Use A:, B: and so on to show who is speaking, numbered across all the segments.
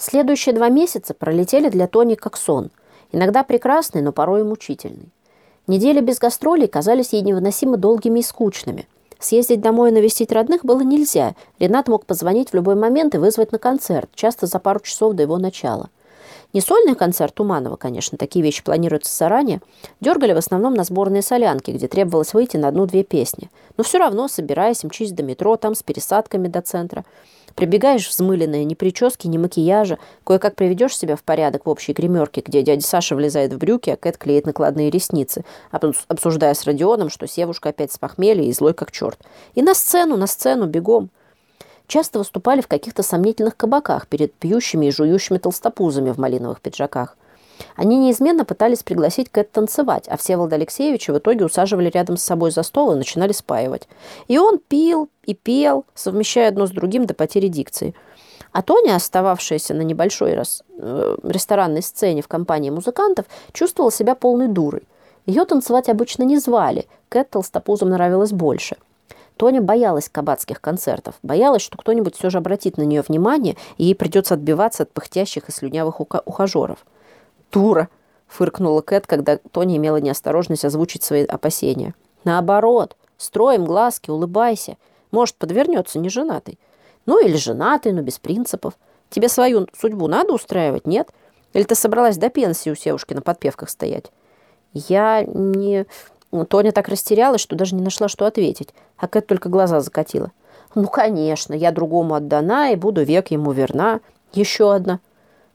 A: Следующие два месяца пролетели для Тони как сон. Иногда прекрасный, но порой и мучительный. Недели без гастролей казались ей невыносимо долгими и скучными. Съездить домой и навестить родных было нельзя. Ренат мог позвонить в любой момент и вызвать на концерт, часто за пару часов до его начала. Не сольный концерт Туманова, конечно, такие вещи планируются заранее. Дергали в основном на сборные солянки, где требовалось выйти на одну-две песни. Но все равно, собираясь, мчись до метро, там с пересадками до центра – Прибегаешь взмыленная, ни прически, ни макияжа, кое-как приведешь себя в порядок в общей гримерке, где дядя Саша влезает в брюки, а Кэт клеит накладные ресницы, обсуждая с Родионом, что Севушка опять с похмелья и злой как черт. И на сцену, на сцену, бегом. Часто выступали в каких-то сомнительных кабаках перед пьющими и жующими толстопузами в малиновых пиджаках. Они неизменно пытались пригласить Кэт танцевать, а Всеволода Алексеевича в итоге усаживали рядом с собой за стол и начинали спаивать. И он пил и пел, совмещая одно с другим до потери дикции. А Тоня, остававшаяся на небольшой рас... э, ресторанной сцене в компании музыкантов, чувствовала себя полной дурой. Ее танцевать обычно не звали, Кэт толстопузом нравилось больше. Тоня боялась кабацких концертов, боялась, что кто-нибудь все же обратит на нее внимание, и ей придется отбиваться от пыхтящих и слюнявых ухажеров. «Дура!» — фыркнула Кэт, когда Тони имела неосторожность озвучить свои опасения. «Наоборот, строим глазки, улыбайся. Может, подвернется неженатый. Ну или женатый, но без принципов. Тебе свою судьбу надо устраивать, нет? Или ты собралась до пенсии у севушки на подпевках стоять?» «Я не...» Тоня так растерялась, что даже не нашла, что ответить. А Кэт только глаза закатила. «Ну, конечно, я другому отдана и буду век ему верна. Еще одна.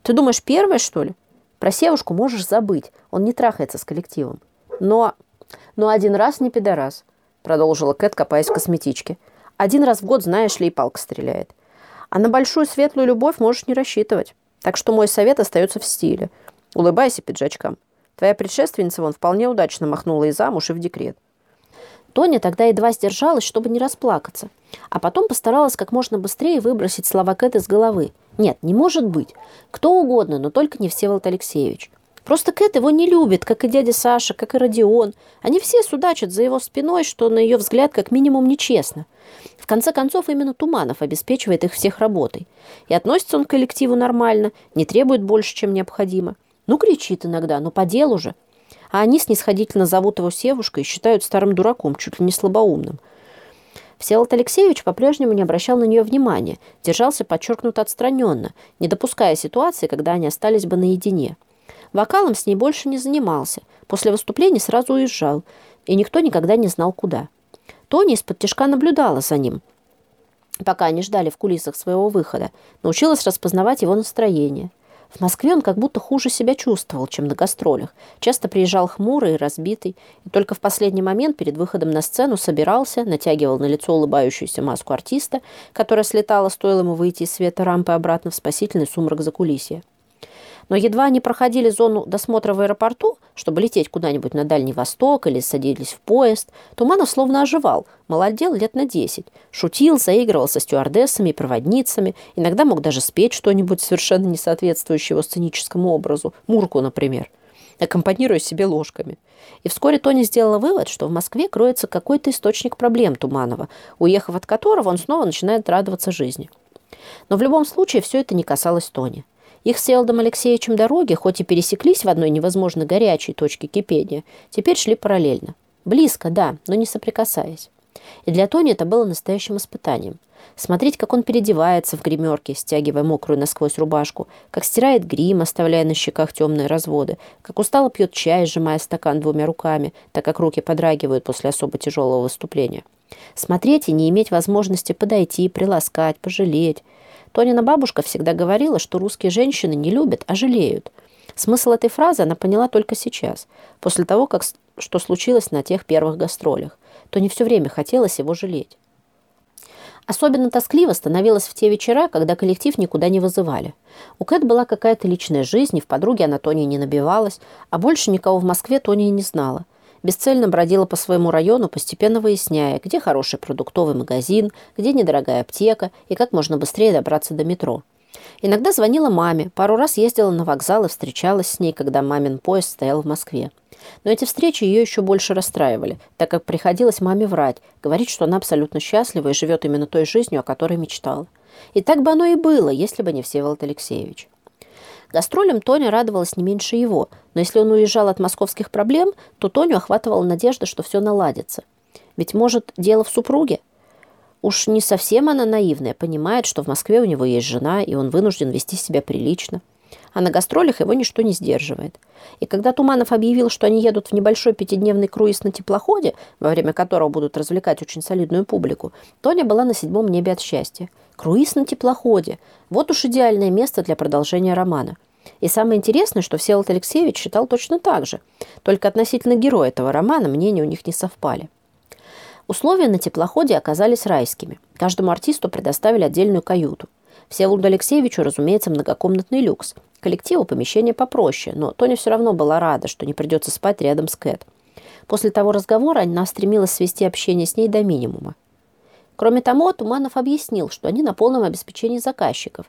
A: Ты думаешь, первая, что ли? Про Севушку можешь забыть, он не трахается с коллективом. Но, но один раз не пидорас, продолжила Кэт, копаясь в косметичке. Один раз в год, знаешь ли, и палка стреляет. А на большую светлую любовь можешь не рассчитывать. Так что мой совет остается в стиле. Улыбайся пиджачкам. Твоя предшественница вон вполне удачно махнула и замуж, и в декрет. Тоня тогда едва сдержалась, чтобы не расплакаться, а потом постаралась как можно быстрее выбросить слова Кэт из головы. Нет, не может быть. Кто угодно, но только не Всеволод Алексеевич. Просто Кэт его не любит, как и дядя Саша, как и Родион. Они все судачат за его спиной, что, на ее взгляд, как минимум нечестно. В конце концов, именно Туманов обеспечивает их всех работой. И относится он к коллективу нормально, не требует больше, чем необходимо. Ну, кричит иногда, но по делу же а они снисходительно зовут его Севушкой и считают старым дураком, чуть ли не слабоумным. Всеволод Алексеевич по-прежнему не обращал на нее внимания, держался подчеркнуто отстраненно, не допуская ситуации, когда они остались бы наедине. Вокалом с ней больше не занимался, после выступления сразу уезжал, и никто никогда не знал, куда. Тони из-под тяжка наблюдала за ним, пока они ждали в кулисах своего выхода, научилась распознавать его настроение – в Москве он как будто хуже себя чувствовал, чем на гастролях. Часто приезжал хмурый и разбитый, и только в последний момент перед выходом на сцену собирался, натягивал на лицо улыбающуюся маску артиста, которая слетала, стоило ему выйти из света рампы обратно в спасительный сумрак закулисья. Но едва они проходили зону досмотра в аэропорту, чтобы лететь куда-нибудь на Дальний Восток или садились в поезд, Туманов словно оживал, молодел лет на десять. Шутил, заигрывал со стюардессами и проводницами, иногда мог даже спеть что-нибудь совершенно не соответствующего сценическому образу, Мурку, например, аккомпанируя себе ложками. И вскоре Тони сделала вывод, что в Москве кроется какой-то источник проблем Туманова, уехав от которого он снова начинает радоваться жизни. Но в любом случае все это не касалось Тони. Их с Элдом Алексеевичем дороги, хоть и пересеклись в одной невозможно горячей точке кипения, теперь шли параллельно. Близко, да, но не соприкасаясь. И для Тони это было настоящим испытанием. Смотреть, как он переодевается в гримерке, стягивая мокрую насквозь рубашку, как стирает грим, оставляя на щеках темные разводы, как устало пьет чай, сжимая стакан двумя руками, так как руки подрагивают после особо тяжелого выступления. Смотреть и не иметь возможности подойти, приласкать, пожалеть. Тонина бабушка всегда говорила, что русские женщины не любят, а жалеют. Смысл этой фразы она поняла только сейчас, после того, как, что случилось на тех первых гастролях. Тони все время хотелось его жалеть. Особенно тоскливо становилось в те вечера, когда коллектив никуда не вызывали. У Кэт была какая-то личная жизнь, и в подруге она Тони не набивалась, а больше никого в Москве Тони не знала. Бесцельно бродила по своему району, постепенно выясняя, где хороший продуктовый магазин, где недорогая аптека и как можно быстрее добраться до метро. Иногда звонила маме, пару раз ездила на вокзал и встречалась с ней, когда мамин поезд стоял в Москве. Но эти встречи ее еще больше расстраивали, так как приходилось маме врать, говорить, что она абсолютно счастлива и живет именно той жизнью, о которой мечтала. И так бы оно и было, если бы не Всеволод Алексеевич. Гастролям Тоня радовалась не меньше его, но если он уезжал от московских проблем, то Тоню охватывала надежда, что все наладится. Ведь, может, дело в супруге? Уж не совсем она наивная, понимает, что в Москве у него есть жена, и он вынужден вести себя прилично. А на гастролях его ничто не сдерживает. И когда Туманов объявил, что они едут в небольшой пятидневный круиз на теплоходе, во время которого будут развлекать очень солидную публику, Тоня была на седьмом небе от счастья. Круиз на теплоходе. Вот уж идеальное место для продолжения романа. И самое интересное, что Всеволод Алексеевич считал точно так же. Только относительно героя этого романа мнения у них не совпали. Условия на теплоходе оказались райскими. Каждому артисту предоставили отдельную каюту. Всеволоду Алексеевичу, разумеется, многокомнатный люкс. Коллективу помещение попроще, но Тоня все равно была рада, что не придется спать рядом с Кэт. После того разговора она стремилась свести общение с ней до минимума. Кроме того, Туманов объяснил, что они на полном обеспечении заказчиков.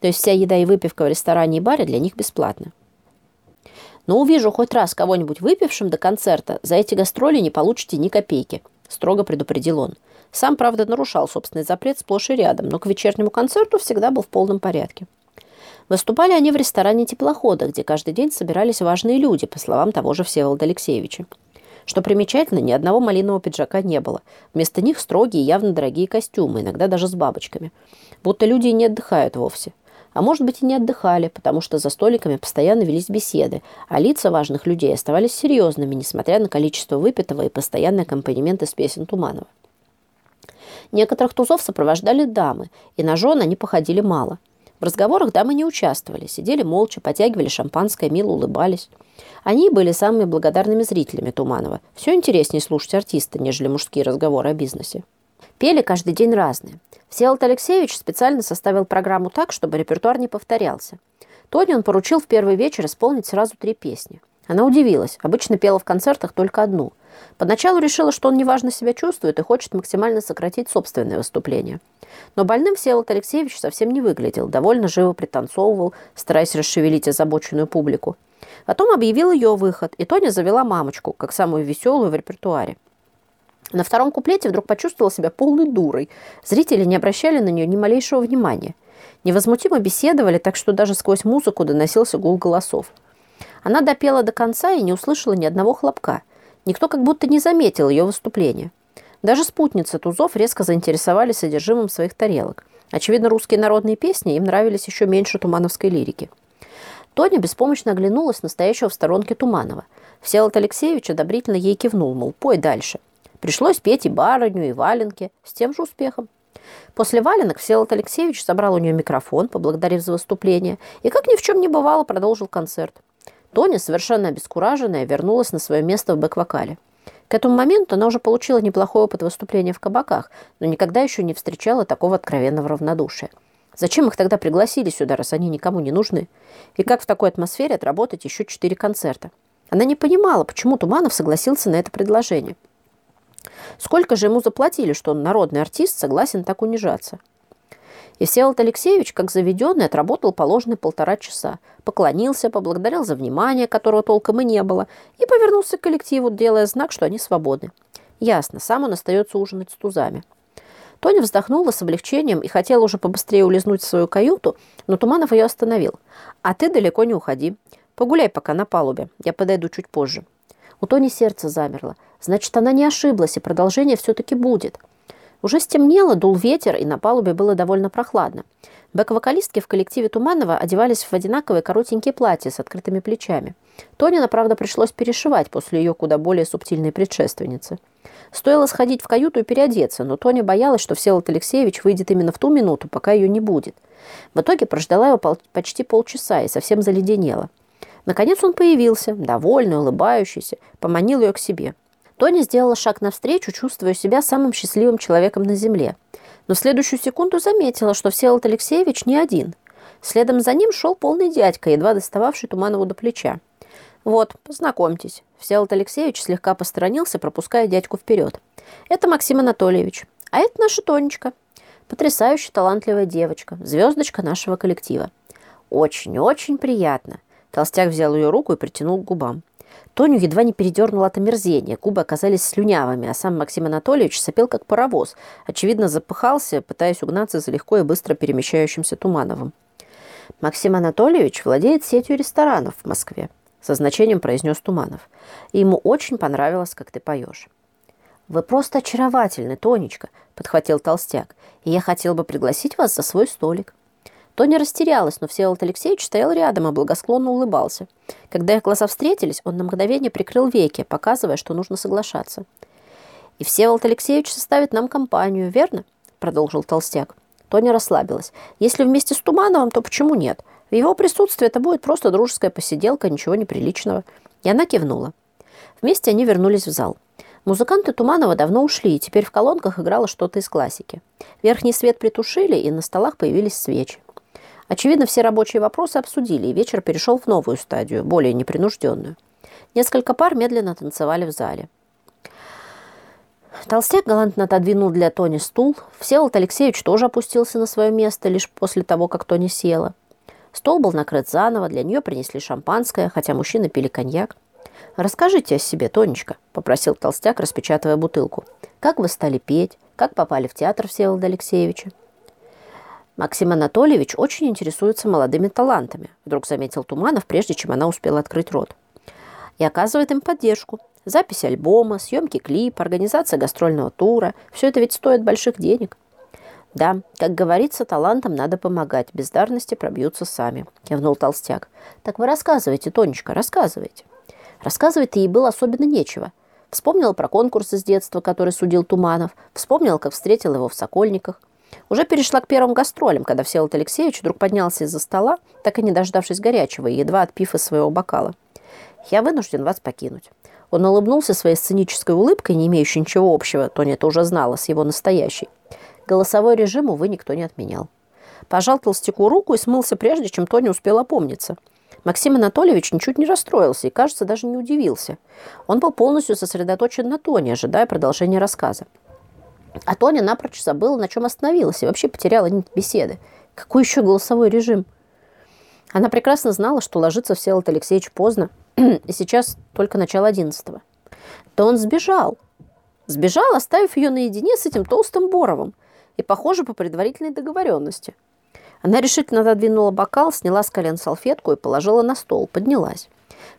A: То есть вся еда и выпивка в ресторане и баре для них бесплатны. Но увижу хоть раз кого-нибудь выпившим до концерта, за эти гастроли не получите ни копейки, строго предупредил он. Сам, правда, нарушал собственный запрет сплошь и рядом, но к вечернему концерту всегда был в полном порядке. Выступали они в ресторане «Теплохода», где каждый день собирались важные люди, по словам того же Всеволода Алексеевича. Что примечательно, ни одного малинового пиджака не было. Вместо них строгие, явно дорогие костюмы, иногда даже с бабочками. Будто люди не отдыхают вовсе. А может быть и не отдыхали, потому что за столиками постоянно велись беседы, а лица важных людей оставались серьезными, несмотря на количество выпитого и постоянный аккомпанемент из песен Туманова. Некоторых тузов сопровождали дамы, и на жен они походили мало – в разговорах дамы не участвовали, сидели молча, потягивали шампанское, мило улыбались. Они были самыми благодарными зрителями Туманова. Все интереснее слушать артиста, нежели мужские разговоры о бизнесе. Пели каждый день разные. Всеволод Алексеевич специально составил программу так, чтобы репертуар не повторялся. Тони он поручил в первый вечер исполнить сразу три песни. Она удивилась. Обычно пела в концертах только одну. Поначалу решила, что он неважно себя чувствует и хочет максимально сократить собственное выступление. Но больным Всеволод Алексеевич совсем не выглядел, довольно живо пританцовывал, стараясь расшевелить озабоченную публику. Потом объявил ее выход, и Тоня завела мамочку, как самую веселую в репертуаре. На втором куплете вдруг почувствовала себя полной дурой. Зрители не обращали на нее ни малейшего внимания. Невозмутимо беседовали, так что даже сквозь музыку доносился гул голосов. Она допела до конца и не услышала ни одного хлопка. Никто как будто не заметил ее выступления. Даже спутницы Тузов резко заинтересовались содержимым своих тарелок. Очевидно, русские народные песни им нравились еще меньше тумановской лирики. Тоня беспомощно оглянулась на стоящего в сторонке Туманова. Всеволод Алексеевич одобрительно ей кивнул, мол, пой дальше. Пришлось петь и барыню, и валенки, с тем же успехом. После валенок Всеволод Алексеевич собрал у нее микрофон, поблагодарив за выступление, и, как ни в чем не бывало, продолжил концерт. Тоня, совершенно обескураженная, вернулась на свое место в бэк-вокале. К этому моменту она уже получила неплохой опыт выступления в кабаках, но никогда еще не встречала такого откровенного равнодушия. Зачем их тогда пригласили сюда, раз они никому не нужны? И как в такой атмосфере отработать еще четыре концерта? Она не понимала, почему Туманов согласился на это предложение. Сколько же ему заплатили, что он народный артист, согласен так унижаться? И Всеволод Алексеевич, как заведенный, отработал положенные полтора часа. Поклонился, поблагодарил за внимание, которого толком и не было, и повернулся к коллективу, делая знак, что они свободны. Ясно, сам он остается ужинать с тузами. Тоня вздохнула с облегчением и хотела уже побыстрее улизнуть в свою каюту, но Туманов ее остановил. «А ты далеко не уходи. Погуляй пока на палубе. Я подойду чуть позже». У Тони сердце замерло. Значит, она не ошиблась, и продолжение все-таки будет. Уже стемнело, дул ветер, и на палубе было довольно прохладно. Бэк-вокалистки в коллективе Туманова одевались в одинаковые коротенькие платья с открытыми плечами. Тонина, правда, пришлось перешивать после ее куда более субтильной предшественницы. Стоило сходить в каюту и переодеться, но Тоня боялась, что Всеволод Алексеевич выйдет именно в ту минуту, пока ее не будет. В итоге прождала его почти полчаса и совсем заледенела. Наконец он появился, довольный, улыбающийся, поманил ее к себе. Тони сделала шаг навстречу, чувствуя себя самым счастливым человеком на земле. Но в следующую секунду заметила, что Всеволод Алексеевич не один. Следом за ним шел полный дядька, едва достававший Туманову до плеча. «Вот, познакомьтесь». Всеволод Алексеевич слегка посторонился, пропуская дядьку вперед. «Это Максим Анатольевич. А это наша Тонечка. Потрясающе талантливая девочка, звездочка нашего коллектива. Очень-очень приятно». Толстяк взял ее руку и притянул к губам. Тоню едва не передернуло от омерзения. Губы оказались слюнявыми, а сам Максим Анатольевич сопел как паровоз. Очевидно, запыхался, пытаясь угнаться за легко и быстро перемещающимся Тумановым. Максим Анатольевич владеет сетью ресторанов в Москве, со значением произнес Туманов. И ему очень понравилось, как ты поешь. «Вы просто очаровательны, Тонечка», – подхватил Толстяк. «И я хотел бы пригласить вас за свой столик». Тоня растерялась, но Всеволод Алексеевич стоял рядом и благосклонно улыбался. Когда их глаза встретились, он на мгновение прикрыл веки, показывая, что нужно соглашаться. «И Всеволод Алексеевич составит нам компанию, верно?» – продолжил Толстяк. Тоня расслабилась. «Если вместе с Тумановым, то почему нет? В его присутствии это будет просто дружеская посиделка, ничего неприличного». И она кивнула. Вместе они вернулись в зал. Музыканты Туманова давно ушли, и теперь в колонках играло что-то из классики. Верхний свет притушили, и на столах появились свечи. Очевидно, все рабочие вопросы обсудили, и вечер перешел в новую стадию, более непринужденную. Несколько пар медленно танцевали в зале. Толстяк галантно отодвинул для Тони стул. Всеволод Алексеевич тоже опустился на свое место лишь после того, как Тони села. Стол был накрыт заново, для нее принесли шампанское, хотя мужчины пили коньяк. «Расскажите о себе, Тонечка», – попросил Толстяк, распечатывая бутылку. «Как вы стали петь? Как попали в театр Всеволода Алексеевича?» Максим Анатольевич очень интересуется молодыми талантами, вдруг заметил Туманов, прежде чем она успела открыть рот. И оказывает им поддержку. Запись альбома, съемки клипа, организация гастрольного тура – все это ведь стоит больших денег. «Да, как говорится, талантам надо помогать, бездарности пробьются сами», – кивнул Толстяк. «Так вы рассказывайте, Тонечка, рассказывайте». Рассказывать-то ей было особенно нечего. Вспомнила про конкурс из детства, который судил Туманов, вспомнила, как встретил его в Сокольниках. Уже перешла к первым гастролям, когда Всеволод Алексеевич вдруг поднялся из-за стола, так и не дождавшись горячего и едва отпив из своего бокала. «Я вынужден вас покинуть». Он улыбнулся своей сценической улыбкой, не имеющей ничего общего, Тоня это уже знала, с его настоящей. Голосовой режим, увы, никто не отменял. Пожал толстяку руку и смылся, прежде чем Тоня успел опомниться. Максим Анатольевич ничуть не расстроился и, кажется, даже не удивился. Он был полностью сосредоточен на Тоне, ожидая продолжения рассказа. А Тоня напрочь забыла, на чем остановилась, и вообще потеряла нить беседы. Какой еще голосовой режим? Она прекрасно знала, что ложится Всеволод Алексеевич поздно, и сейчас только начало одиннадцатого. Да он сбежал. Сбежал, оставив ее наедине с этим толстым Боровым. И, похоже, по предварительной договоренности. Она решительно отодвинула бокал, сняла с колен салфетку и положила на стол, поднялась.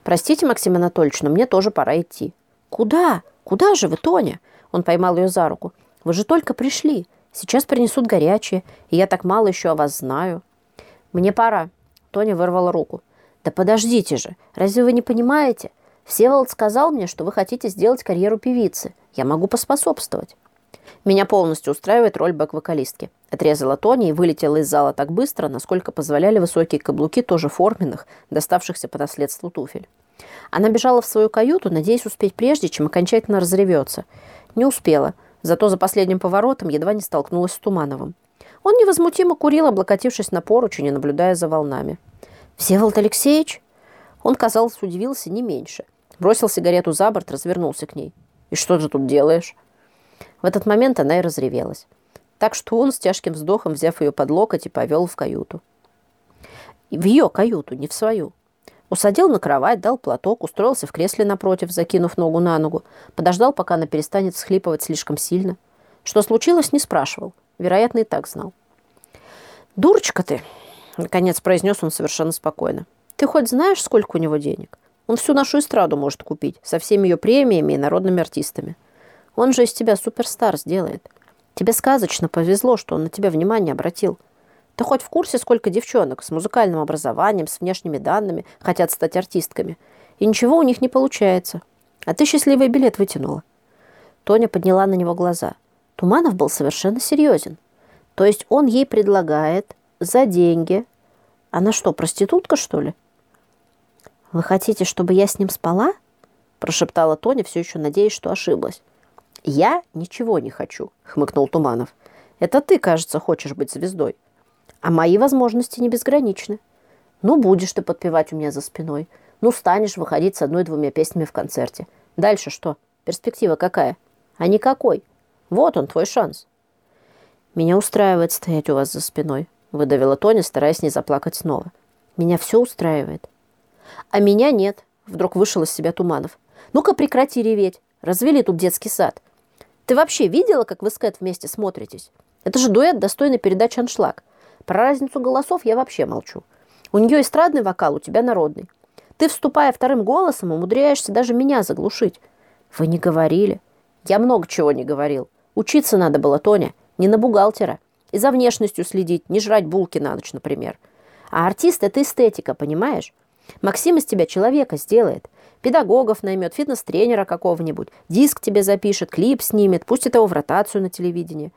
A: «Простите, Максим Анатольевич, но мне тоже пора идти». «Куда? Куда же вы, Тоня?» Он поймал ее за руку. Вы же только пришли. Сейчас принесут горячее, и я так мало еще о вас знаю». «Мне пора». Тоня вырвала руку. «Да подождите же, разве вы не понимаете? Всеволод сказал мне, что вы хотите сделать карьеру певицы. Я могу поспособствовать». «Меня полностью устраивает роль бэк-вокалистки», отрезала Тоня и вылетела из зала так быстро, насколько позволяли высокие каблуки, тоже форменных, доставшихся по наследству туфель. Она бежала в свою каюту, надеясь успеть прежде, чем окончательно разревется. Не успела – Зато за последним поворотом едва не столкнулась с Тумановым. Он невозмутимо курил, облокотившись на поручень и наблюдая за волнами. «Всеволод Алексеевич?» Он, казалось, удивился не меньше. Бросил сигарету за борт, развернулся к ней. «И что ты тут делаешь?» В этот момент она и разревелась. Так что он с тяжким вздохом, взяв ее под локоть, и повел в каюту. В ее каюту, не в свою. Усадил на кровать, дал платок, устроился в кресле напротив, закинув ногу на ногу, подождал, пока она перестанет всхлипывать слишком сильно. Что случилось, не спрашивал. Вероятно, и так знал. «Дурочка ты!» — наконец произнес он совершенно спокойно. «Ты хоть знаешь, сколько у него денег? Он всю нашу эстраду может купить, со всеми ее премиями и народными артистами. Он же из тебя суперстар сделает. Тебе сказочно повезло, что он на тебя внимание обратил». Ты хоть в курсе, сколько девчонок с музыкальным образованием, с внешними данными хотят стать артистками? И ничего у них не получается. А ты счастливый билет вытянула. Тоня подняла на него глаза. Туманов был совершенно серьезен. То есть он ей предлагает за деньги. Она что, проститутка, что ли? «Вы хотите, чтобы я с ним спала?» прошептала Тоня, все еще надеясь, что ошиблась. «Я ничего не хочу», — хмыкнул Туманов. «Это ты, кажется, хочешь быть звездой. А мои возможности не безграничны. Ну, будешь ты подпевать у меня за спиной. Ну, станешь выходить с одной-двумя песнями в концерте. Дальше что? Перспектива какая? А никакой. Вот он, твой шанс. Меня устраивает стоять у вас за спиной, выдавила Тоня, стараясь не заплакать снова. Меня все устраивает. А меня нет, вдруг вышел из себя Туманов. Ну-ка прекрати реветь. Развели тут детский сад. Ты вообще видела, как вы с Кэт вместе смотритесь? Это же дуэт, достойный передачи «Аншлаг». Про разницу голосов я вообще молчу. У нее эстрадный вокал, у тебя народный. Ты, вступая вторым голосом, умудряешься даже меня заглушить. Вы не говорили. Я много чего не говорил. Учиться надо было, Тоня, не на бухгалтера. И за внешностью следить, не жрать булки на ночь, например. А артист – это эстетика, понимаешь? Максим из тебя человека сделает. Педагогов наймет, фитнес-тренера какого-нибудь, диск тебе запишет, клип снимет, пустит его в ротацию на телевидении.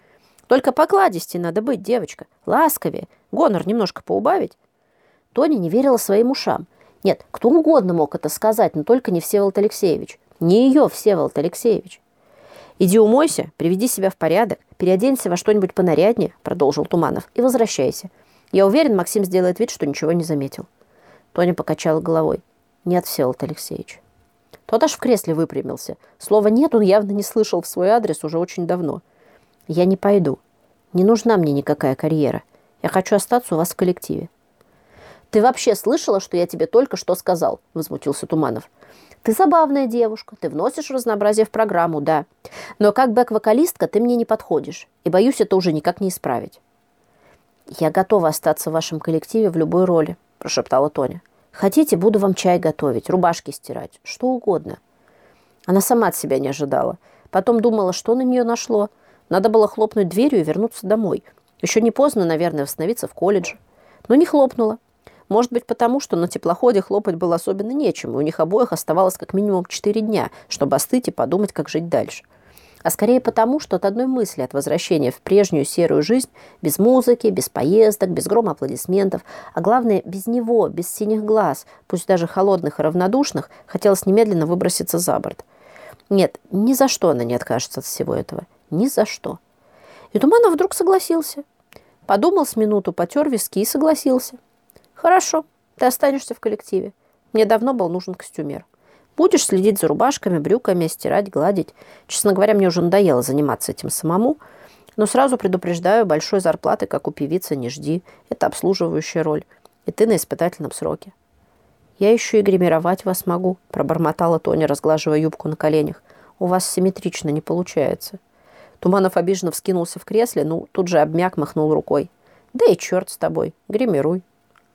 A: Только покладистей надо быть, девочка, ласковее, гонор немножко поубавить. Тоня не верила своим ушам. Нет, кто угодно мог это сказать, но только не Всеволод Алексеевич. Не ее Всеволод Алексеевич. «Иди умойся, приведи себя в порядок, переоденься во что-нибудь понаряднее», продолжил Туманов, «и возвращайся. Я уверен, Максим сделает вид, что ничего не заметил». Тоня покачала головой. «Нет, Всеволод Алексеевич». Тот аж в кресле выпрямился. Слово «нет» он явно не слышал в свой адрес уже очень давно. «Я не пойду. Не нужна мне никакая карьера. Я хочу остаться у вас в коллективе». «Ты вообще слышала, что я тебе только что сказал?» – возмутился Туманов. «Ты забавная девушка, ты вносишь разнообразие в программу, да. Но как бэк-вокалистка ты мне не подходишь, и боюсь это уже никак не исправить». «Я готова остаться в вашем коллективе в любой роли», – прошептала Тоня. Хотите, буду вам чай готовить, рубашки стирать, что угодно. Она сама от себя не ожидала. Потом думала, что на нее нашло. Надо было хлопнуть дверью и вернуться домой. Еще не поздно, наверное, восстановиться в колледже. Но не хлопнула. Может быть, потому что на теплоходе хлопать было особенно нечем, и у них обоих оставалось как минимум четыре дня, чтобы остыть и подумать, как жить дальше а скорее потому, что от одной мысли от возвращения в прежнюю серую жизнь, без музыки, без поездок, без грома аплодисментов, а главное, без него, без синих глаз, пусть даже холодных и равнодушных, хотелось немедленно выброситься за борт. Нет, ни за что она не откажется от всего этого. Ни за что. И Туманов вдруг согласился. Подумал с минуту, потер виски и согласился. «Хорошо, ты останешься в коллективе. Мне давно был нужен костюмер». Будешь следить за рубашками, брюками, стирать, гладить. Честно говоря, мне уже надоело заниматься этим самому. Но сразу предупреждаю, большой зарплаты, как у певицы, не жди. Это обслуживающая роль. И ты на испытательном сроке. «Я еще и гримировать вас могу», – пробормотала Тоня, разглаживая юбку на коленях. «У вас симметрично не получается». Туманов обиженно вскинулся в кресле, ну, тут же обмяк, махнул рукой. «Да и черт с тобой, гримируй».